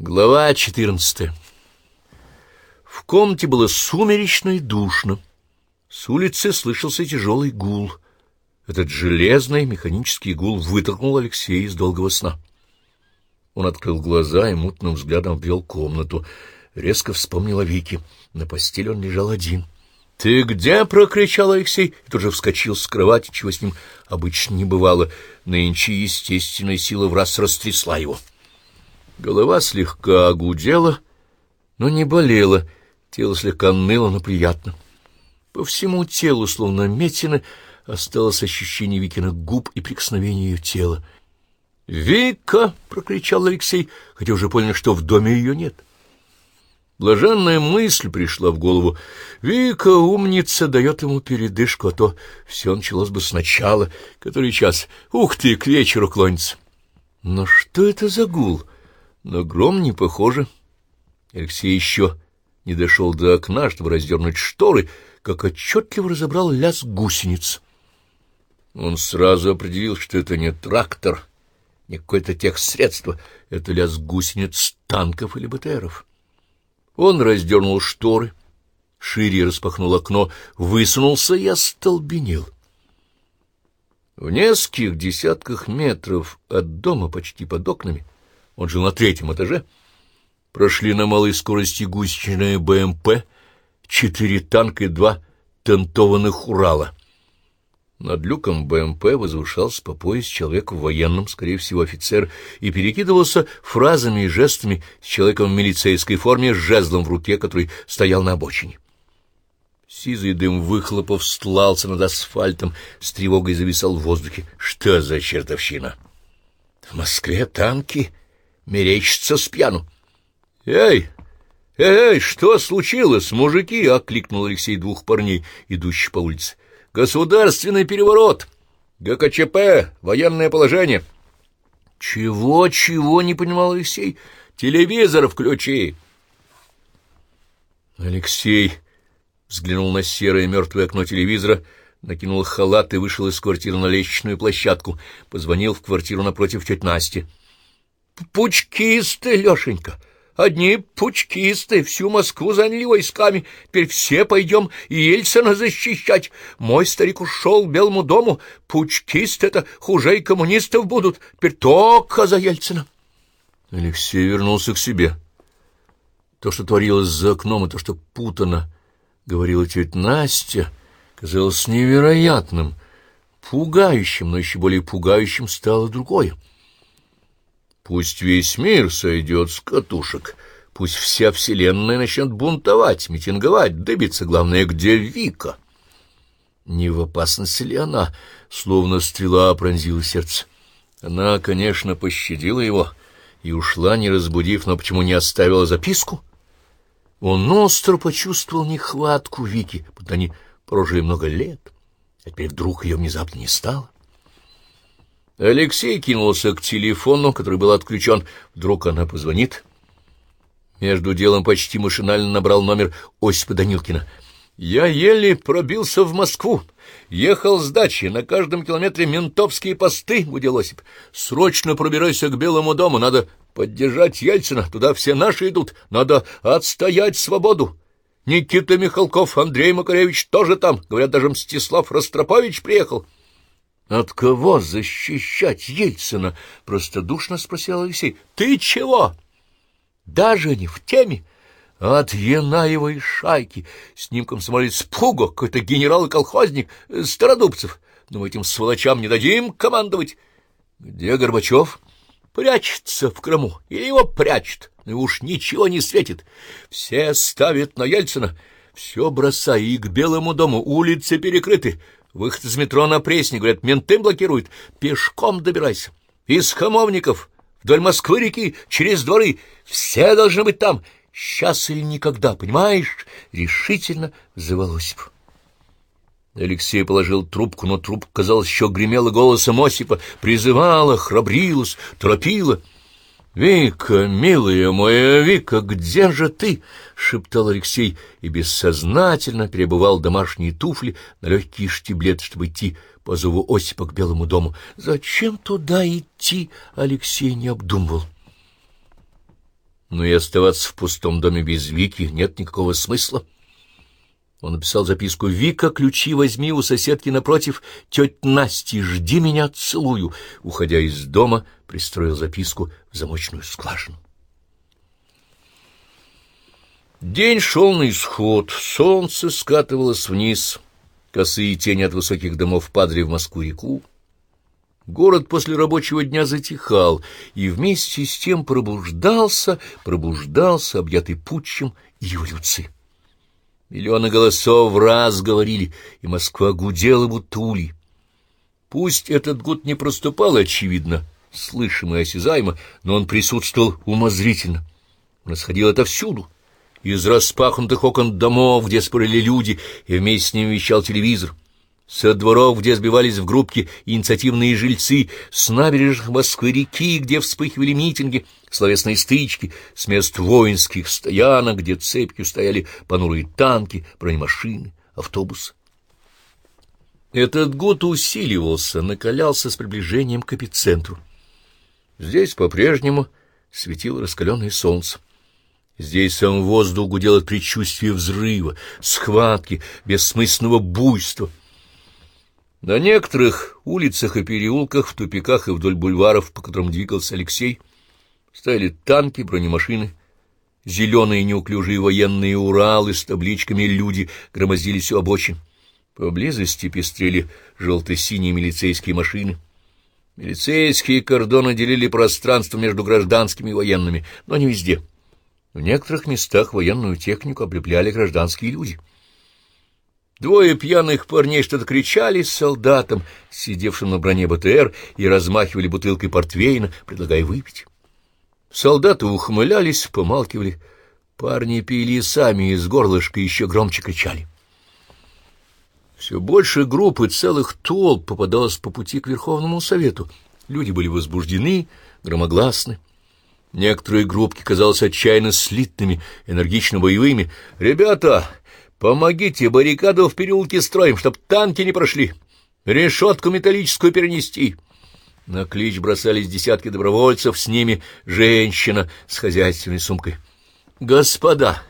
Глава четырнадцатая В комнате было сумеречно и душно. С улицы слышался тяжелый гул. Этот железный механический гул вытолкнул Алексея из долгого сна. Он открыл глаза и мутным взглядом обвел комнату. Резко вспомнил о Вике. На постели он лежал один. — Ты где? — прокричал Алексей и тут же вскочил с кровати, чего с ним обычно не бывало. Нынче естественная сила в раз растрясла его. Голова слегка гудела, но не болела, тело слегка ныло, но приятно. По всему телу, словно метины, осталось ощущение Викиных губ и прикосновения ее тела. «Вика!» — прокричал Алексей, хотя уже понял, что в доме ее нет. Блаженная мысль пришла в голову. Вика, умница, дает ему передышку, а то все началось бы сначала. Который час? Ух ты, к вечеру клонится. Но что это за гул? На гром не похоже. Алексей еще не дошел до окна, чтобы раздернуть шторы, как отчетливо разобрал лязг гусениц. Он сразу определил, что это не трактор, не какое-то техсредство, это лязг гусениц танков или БТРов. Он раздернул шторы, шире распахнул окно, высунулся и остолбенел. В нескольких десятках метров от дома, почти под окнами, он жил на третьем этаже, прошли на малой скорости гусечные БМП, четыре танка и два тентованных Урала. Над люком БМП возвышался по пояс человек в военном, скорее всего, офицер, и перекидывался фразами и жестами с человеком в милицейской форме с жезлом в руке, который стоял на обочине. Сизый дым выхлопов стлался над асфальтом, с тревогой зависал в воздухе. Что за чертовщина? В Москве танки мерещится с пьяну. «Эй! Эй, что случилось, мужики?» — окликнул Алексей двух парней, идущих по улице. «Государственный переворот! ГКЧП! Военное положение!» «Чего, чего?» — не понимал Алексей. «Телевизор включи!» Алексей взглянул на серое мертвое окно телевизора, накинул халат и вышел из квартиры на лестничную площадку, позвонил в квартиру напротив теть Насти пучкисты, Лешенька, одни пучкисты, всю Москву заняли войсками, теперь все пойдем Ельцина защищать. Мой старик ушел к Белому дому, пучкисты это хуже и коммунистов будут, теперь только за Ельцина. Алексей вернулся к себе. То, что творилось за окном, и то, что путано, говорила тетя Настя, казалось невероятным, пугающим, но еще более пугающим стало другое. Пусть весь мир сойдет с катушек, пусть вся вселенная начнет бунтовать, митинговать, добиться, главное, где Вика. Не в опасности ли она, словно стрела пронзила сердце? Она, конечно, пощадила его и ушла, не разбудив, но почему не оставила записку? Он остро почувствовал нехватку Вики, будто они прожили много лет, а теперь вдруг ее внезапно не стало. Алексей кинулся к телефону, который был отключен. Вдруг она позвонит. Между делом почти машинально набрал номер Осипа Данилкина. «Я еле пробился в Москву. Ехал с дачи. На каждом километре ментовские посты», — гудел Осип. «Срочно пробирайся к Белому дому. Надо поддержать Ельцина. Туда все наши идут. Надо отстоять свободу. Никита Михалков, Андрей Макаревич тоже там. Говорят, даже Мстислав Ростропович приехал». От кого защищать Ельцина? Простодушно спросил Алексей. Ты чего? Даже не в теме. От Янаевой шайки. С ним комсомолец Пуго, какой-то генерал и колхозник, э, Стародубцев. Но этим сволочам не дадим командовать. Где Горбачев? Прячется в Крыму. Или его прячет. И уж ничего не светит. Все ставят на Ельцина. Все бросай и к Белому дому. Улицы перекрыты. Выход из метро на Пресне, говорят, менты блокируют. Пешком добирайся. Из Хамовников, вдоль Москвы-реки, через дворы. Все должны быть там. Сейчас или никогда, понимаешь? Решительно взывал Осип. Алексей положил трубку, но трубка, казалось, еще гремела голосом Осипа, призывала, храбрилась, торопила — «Вика, милая моя Вика, где же ты?» — шептал Алексей и бессознательно перебывал домашние туфли на легкие штиблеты, чтобы идти по зову Осипа к Белому дому. Зачем туда идти, Алексей не обдумывал. Но и оставаться в пустом доме без Вики нет никакого смысла. Он написал записку «Вика, ключи возьми у соседки напротив, тетя Насти, жди меня, целую». Уходя из дома, пристроил записку замочную скважину. День шел на исход, солнце скатывалось вниз, косые тени от высоких домов падали в Москву-реку. Город после рабочего дня затихал, и вместе с тем пробуждался, пробуждался, объятый путчем и эволюцией. Миллионы голосов в раз говорили, и Москва гудела, будто улей. Пусть этот год не проступал, очевидно, слышимо и осязаемо, но он присутствовал умозрительно. Он исходил отовсюду, из распахнутых окон домов, где спорили люди, и вместе с ними вещал телевизор — со дворов, где сбивались в группки инициативные жильцы, с набережных Москвы-реки, где вспыхивали митинги, словесные стычки, с мест воинских стоянок, где цепью стояли понурые танки, бронемашины, автобусы. Этот год усиливался, накалялся с приближением к эпицентру. Здесь по-прежнему светило раскаленное солнце. Здесь сам воздух гудел от предчувствия взрыва, схватки, бессмысленного буйства — на некоторых улицах и переулках, в тупиках и вдоль бульваров, по которым двигался Алексей, стояли танки, бронемашины, зеленые неуклюжие военные Уралы с табличками «Люди» громоздились у обочин. Поблизости пестрели желто-синие милицейские машины. Милицейские кордоны делили пространство между гражданскими и военными, но не везде. В некоторых местах военную технику облепляли гражданские люди — Двое пьяных парней что-то кричали с солдатом, сидевшим на броне БТР, и размахивали бутылкой портвейна, предлагая выпить. Солдаты ухмылялись, помалкивали. Парни пили сами из горлышка еще громче кричали. Все больше групп и целых толп попадалось по пути к Верховному Совету. Люди были возбуждены, громогласны. Некоторые группки казались отчаянно слитными, энергично боевыми. «Ребята, Помогите, баррикаду в переулке строим, чтоб танки не прошли. Решетку металлическую перенести. На клич бросались десятки добровольцев, с ними женщина с хозяйственной сумкой. Господа,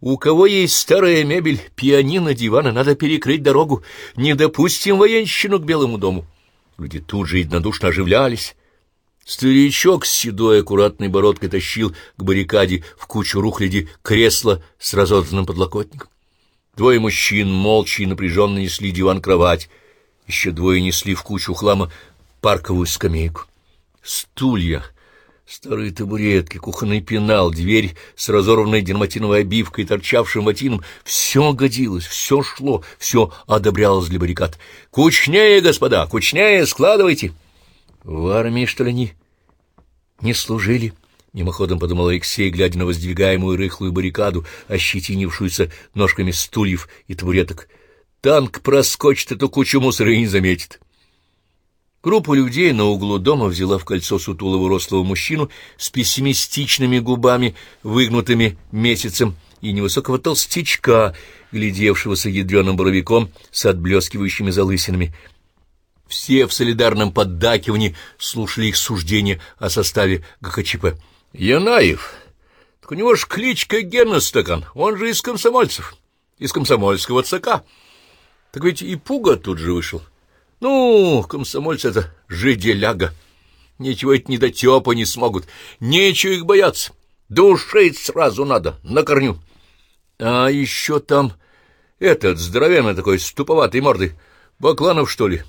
у кого есть старая мебель, пианино, диваны, надо перекрыть дорогу. Не допустим военщину к Белому дому. Люди тут же единодушно оживлялись. Старичок с седой аккуратной бородкой тащил к баррикаде в кучу рухляди кресло с разодранным подлокотником. Двое мужчин молча и напряженно несли диван-кровать. Еще двое несли в кучу хлама парковую скамейку. Стулья, старые табуретки, кухонный пенал, дверь с разорванной дерматиновой обивкой, торчавшим ватином — все годилось, все шло, все одобрялось для баррикад. «Кучнее, господа, кучнее, складывайте!» В армии, что ли, они не служили? Мимоходом подумал Алексей, глядя на воздвигаемую рыхлую баррикаду, ощетинившуюся ножками стульев и табуреток. Танк проскочит эту кучу мусора и не заметит. Группа людей на углу дома взяла в кольцо сутулого рослого мужчину с пессимистичными губами, выгнутыми месяцем, и невысокого толстячка, глядевшегося ядреным боровиком с отблескивающими залысинами. Все в солидарном поддакивании слушали их суждения о составе ГКЧП. Янаев. Так у него ж кличка Гена Стакан, он же из комсомольцев, из комсомольского ЦК. Так ведь и Пуга тут же вышел. Ну, комсомольцы — это жиделяга. Ничего это недотепа не смогут, нечего их бояться. Душить сразу надо, на корню. А еще там этот здоровенный такой, с туповатой мордой, Бакланов, что ли?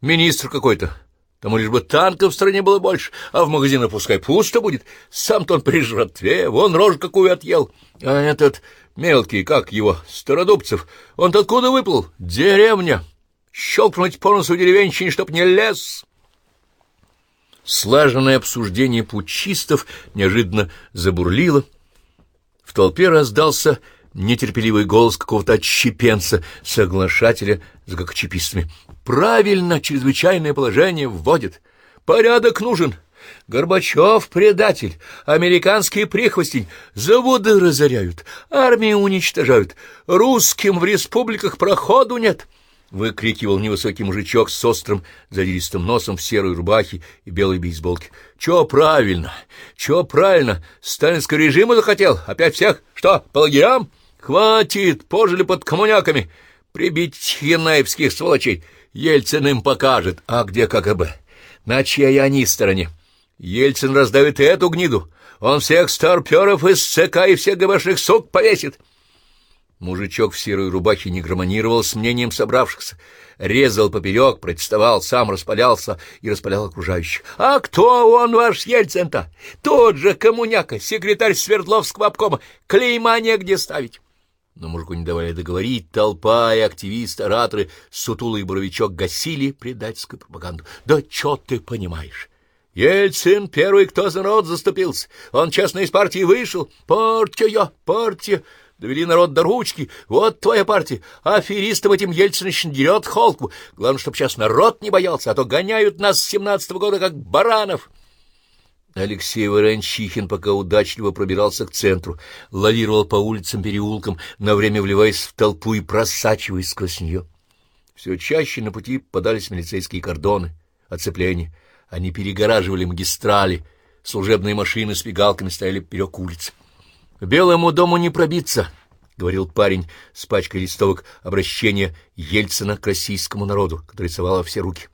Министр какой-то. Тому лишь бы танков в стране было больше, а в магазинах пускай пусто будет. Сам-то он при жратве, вон рожь какую отъел. А этот мелкий, как его, Стародубцев, он-то откуда выплыл? Деревня. Щелкнуть по носу деревенщине, чтоб не лез. Слаженное обсуждение путчистов неожиданно забурлило. В толпе раздался нетерпеливый голос какого-то отщепенца, соглашателя с гакчепистами. «Правильно чрезвычайное положение вводит. Порядок нужен. Горбачев — предатель, американский прихвостень, заводы разоряют, армии уничтожают, русским в республиках проходу нет. Выкрикивал невысокий мужичок с острым задиристым носом в серой рубахе и белой бейсболке. — Чё правильно? Чё правильно? Сталинского режима захотел? Опять всех? Что, по лагерям? Хватит, пожили под коммуняками. Прибить янаевских сволочей. Ельцин им покажет. А где КГБ? На чьей они стороне? Ельцин раздавит и эту гниду. Он всех старперов из ЦК и всех ГБшных сук повесит. Мужичок в серой рубахе не громонировал с мнением собравшихся, резал поперек, протестовал, сам распалялся и распалял окружающих. — А кто он, ваш Ельцин-то? Тот же коммуняка, секретарь Свердловского обкома. Клейма негде ставить. Но мужику не давали договорить, толпа и активисты, ораторы, сутулый боровичок гасили предательскую пропаганду. — Да что ты понимаешь? Ельцин первый, кто за народ заступился. Он честно из партии вышел. Партия, партия. Довели народ до ручки. Вот твоя партия. Аферистам этим Ельцин дерет холку. Главное, чтобы сейчас народ не боялся, а то гоняют нас с семнадцатого года, как баранов. Алексей Ворончихин пока удачливо пробирался к центру, лавировал по улицам-переулкам, на время вливаясь в толпу и просачиваясь сквозь нее. Все чаще на пути подались милицейские кордоны, оцепления. Они перегораживали магистрали, служебные машины с мигалками стояли поперек Белому дому не пробиться, — говорил парень с пачкой листовок обращения Ельцина к российскому народу, который рисовала все руки.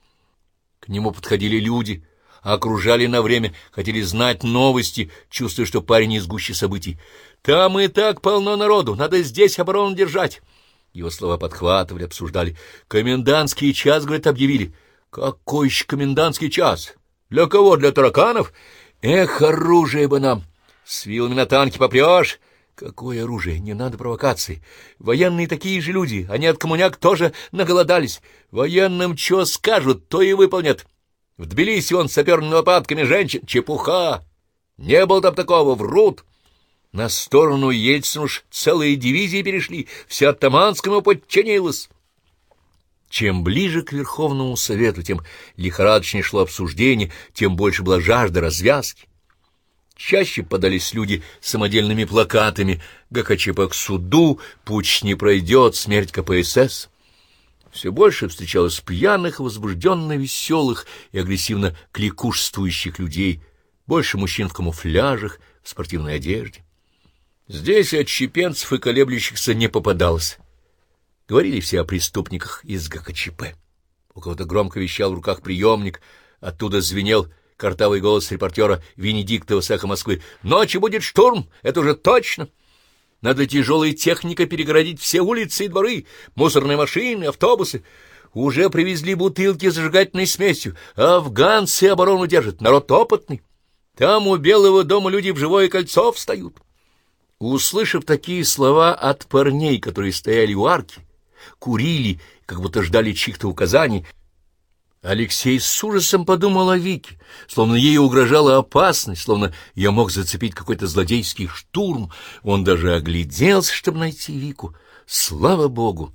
К нему подходили люди, окружали на время, хотели знать новости, чувствуя, что парень из гуще событий. «Там и так полно народу, надо здесь оборону держать». Его слова подхватывали, обсуждали. «Комендантский час, — говорит, — объявили». «Какой еще комендантский час? Для кого? Для тараканов? Эх, оружие бы нам!» С вилами на танке попрешь? Какое оружие? Не надо провокаций. Военные такие же люди, они от коммуняк тоже наголодались. Военным что скажут, то и выполнят. В Тбилиси он саперными лопатками женщин. Чепуха! Не было там такого, врут. На сторону Ельцина уж целые дивизии перешли, вся Таманскому подчинилась. Чем ближе к Верховному Совету, тем лихорадочнее шло обсуждение, тем больше была жажда развязки. Чаще подались люди с самодельными плакатами «ГКЧП к суду», «Путь не пройдет», «Смерть КПСС». Все больше встречалось пьяных, возбужденно веселых и агрессивно кликушствующих людей, больше мужчин в камуфляжах, в спортивной одежде. Здесь отщепенцев и колеблющихся не попадалось. Говорили все о преступниках из ГКЧП. У кого-то громко вещал в руках приемник, оттуда звенел картавый голос репортера Венедиктова с эхо Москвы. «Ночью будет штурм, это уже точно!» Надо тяжелой техникой перегородить все улицы и дворы, мусорные машины, автобусы. Уже привезли бутылки с зажигательной смесью. Афганцы оборону держат, народ опытный. Там у Белого дома люди в живое кольцо встают. Услышав такие слова от парней, которые стояли у арки, курили, как будто ждали чьих-то указаний, Алексей с ужасом подумал о Вике, словно ей угрожала опасность, словно я мог зацепить какой-то злодейский штурм. Он даже огляделся, чтобы найти Вику. Слава богу,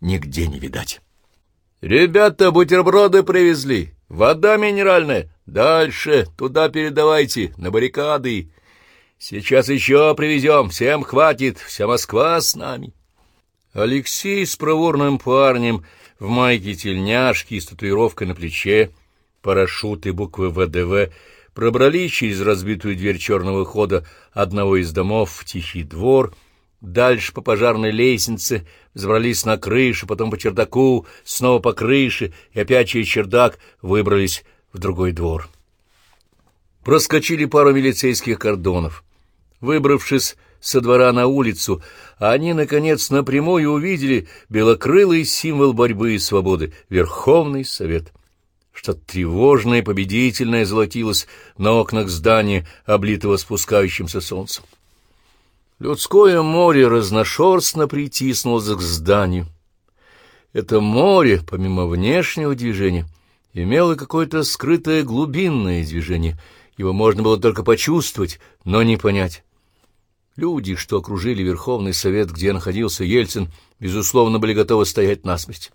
нигде не видать. «Ребята, бутерброды привезли, вода минеральная. Дальше, туда передавайте, на баррикады. Сейчас еще привезем, всем хватит, вся Москва с нами». Алексей с проворным парнем в майке тельняшки с татуировкой на плече, парашют и буквы ВДВ, пробрались через разбитую дверь черного хода одного из домов в тихий двор, дальше по пожарной лестнице, взобрались на крышу, потом по чердаку, снова по крыше, и опять через чердак выбрались в другой двор. Проскочили пару милицейских кордонов. Выбравшись со двора на улицу, они, наконец, напрямую увидели белокрылый символ борьбы и свободы — Верховный Совет. Что-то тревожное и победительное золотилось на окнах здания, облитого спускающимся солнцем. Людское море разношерстно притиснулось к зданию. Это море, помимо внешнего движения, имело какое-то скрытое глубинное движение. Его можно было только почувствовать, но не понять. Люди, что окружили Верховный Совет, где находился Ельцин, безусловно, были готовы стоять насмерть.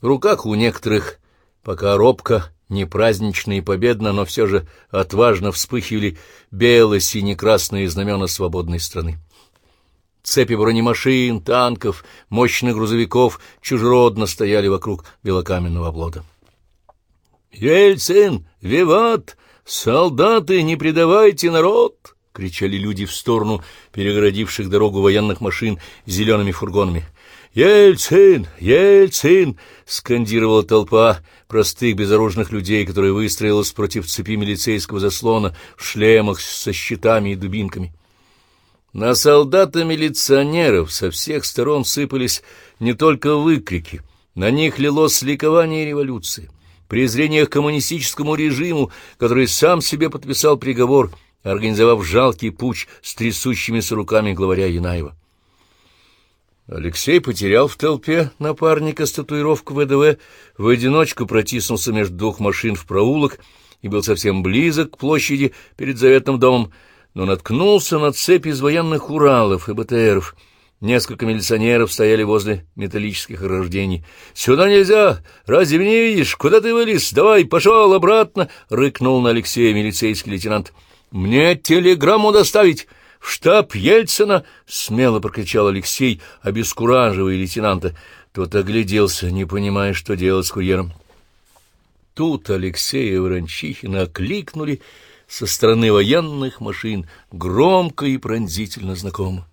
В руках у некоторых, пока робко, не празднично и победно, но все же отважно вспыхивали бело-сине-красные знамена свободной страны. Цепи бронемашин, танков, мощных грузовиков чужеродно стояли вокруг белокаменного облода. «Ельцин! Виват! Солдаты, не предавайте народ!» — кричали люди в сторону перегородивших дорогу военных машин зелеными фургонами. «Ельцин! Ельцин!» — скандировала толпа простых безоружных людей, которая выстроилась против цепи милицейского заслона в шлемах со щитами и дубинками. На солдата-милиционеров со всех сторон сыпались не только выкрики, на них лилось ликование революции, презрение к коммунистическому режиму, который сам себе подписал приговор, организовав жалкий путь с трясущимися руками главаря Янаева. Алексей потерял в толпе напарника с татуировкой ВДВ, в одиночку протиснулся между двух машин в проулок и был совсем близок к площади перед заветным домом, но наткнулся на цепь из военных Уралов и БТРов. Несколько милиционеров стояли возле металлических ограждений. «Сюда нельзя! Разве не видишь? Куда ты вылез? Давай, пошел обратно!» — рыкнул на Алексея милицейский лейтенант. «Мне телеграмму доставить!» «В штаб Ельцина!» — смело прокричал Алексей, обескураживая лейтенанта. Тот огляделся, не понимая, что делать с курьером. Тут Алексея Ворончихина окликнули со стороны военных машин, громко и пронзительно знакомо.